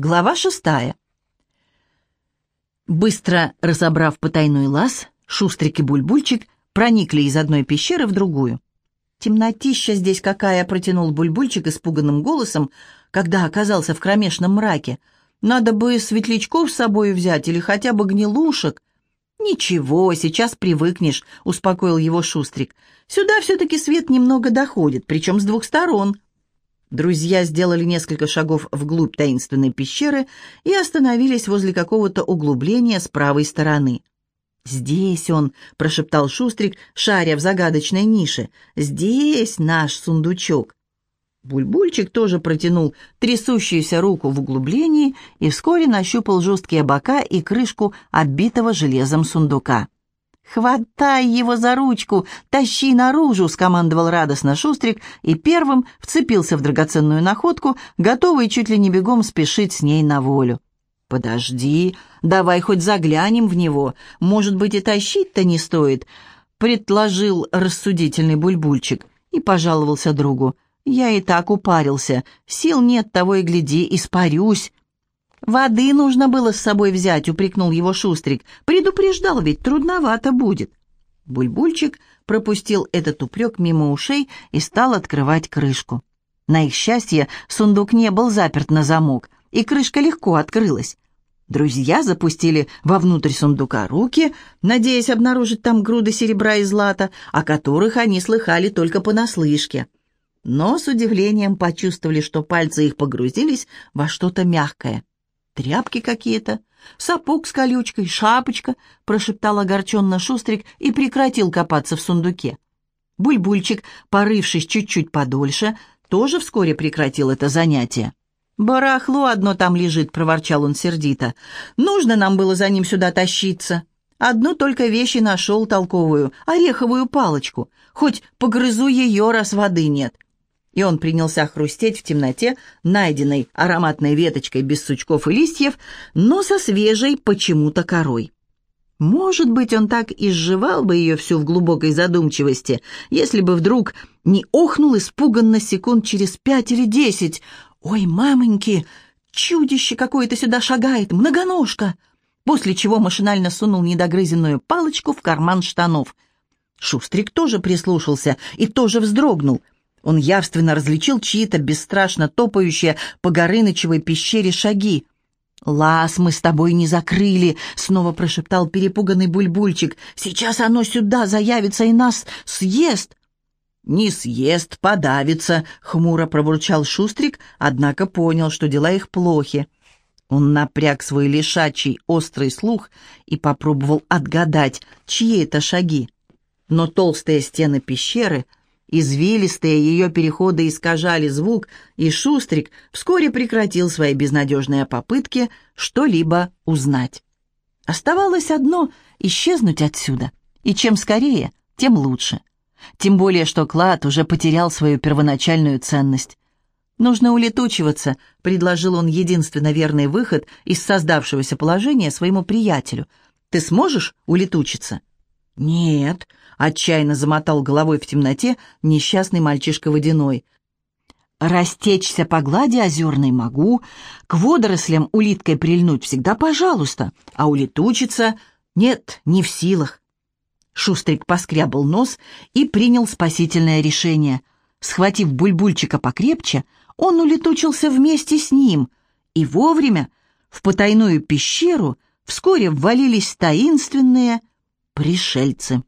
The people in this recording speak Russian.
Глава шестая. Быстро разобрав потайной лаз, Шустрик и Бульбульчик проникли из одной пещеры в другую. «Темнотища здесь какая!» — протянул Бульбульчик испуганным голосом, когда оказался в кромешном мраке. «Надо бы светлячков с собой взять или хотя бы гнилушек». «Ничего, сейчас привыкнешь», — успокоил его Шустрик. «Сюда все-таки свет немного доходит, причем с двух сторон». Друзья сделали несколько шагов вглубь таинственной пещеры и остановились возле какого-то углубления с правой стороны. «Здесь он», — прошептал Шустрик, шаря в загадочной нише. «Здесь наш сундучок». Бульбульчик тоже протянул трясущуюся руку в углублении и вскоре нащупал жесткие бока и крышку оббитого железом сундука. «Хватай его за ручку! Тащи наружу!» — скомандовал радостно Шустрик и первым вцепился в драгоценную находку, готовый чуть ли не бегом спешить с ней на волю. «Подожди, давай хоть заглянем в него. Может быть, и тащить-то не стоит», — предложил рассудительный бульбульчик и пожаловался другу. «Я и так упарился. Сил нет, того и гляди, испарюсь». «Воды нужно было с собой взять», — упрекнул его Шустрик. «Предупреждал, ведь трудновато будет». Бульбульчик пропустил этот упрек мимо ушей и стал открывать крышку. На их счастье сундук не был заперт на замок, и крышка легко открылась. Друзья запустили вовнутрь сундука руки, надеясь обнаружить там груды серебра и злата, о которых они слыхали только понаслышке. Но с удивлением почувствовали, что пальцы их погрузились во что-то мягкое. «Тряпки какие-то, сапог с колючкой, шапочка», — прошептал огорченно Шустрик и прекратил копаться в сундуке. Бульбульчик, порывшись чуть-чуть подольше, тоже вскоре прекратил это занятие. «Барахло одно там лежит», — проворчал он сердито. «Нужно нам было за ним сюда тащиться. Одну только вещи нашел толковую, ореховую палочку. Хоть погрызу ее, раз воды нет и он принялся хрустеть в темноте, найденной ароматной веточкой без сучков и листьев, но со свежей почему-то корой. Может быть, он так и сживал бы ее всю в глубокой задумчивости, если бы вдруг не охнул испуганно секунд через пять или десять. «Ой, мамоньки, чудище какое-то сюда шагает, многоножка!» После чего машинально сунул недогрызенную палочку в карман штанов. Шустрик тоже прислушался и тоже вздрогнул — он явственно различил чьи-то бесстрашно топающие по Горынычевой пещере шаги. «Лаз мы с тобой не закрыли», — снова прошептал перепуганный бульбульчик. «Сейчас оно сюда заявится и нас съест». «Не съест, подавится», — хмуро пробурчал Шустрик, однако понял, что дела их плохи. Он напряг свой лишачий острый слух и попробовал отгадать, чьи это шаги. Но толстые стены пещеры — Извилистые ее переходы искажали звук, и Шустрик вскоре прекратил свои безнадежные попытки что-либо узнать. Оставалось одно — исчезнуть отсюда, и чем скорее, тем лучше. Тем более, что клад уже потерял свою первоначальную ценность. «Нужно улетучиваться», — предложил он единственно верный выход из создавшегося положения своему приятелю. «Ты сможешь улетучиться?» «Нет», Отчаянно замотал головой в темноте несчастный мальчишка водяной. Растечься по глади озерной могу, к водорослям улиткой прильнуть всегда пожалуйста, а улетучиться нет, не в силах. Шустрик поскрябал нос и принял спасительное решение. Схватив бульбульчика покрепче, он улетучился вместе с ним, и вовремя в потайную пещеру вскоре ввалились таинственные пришельцы.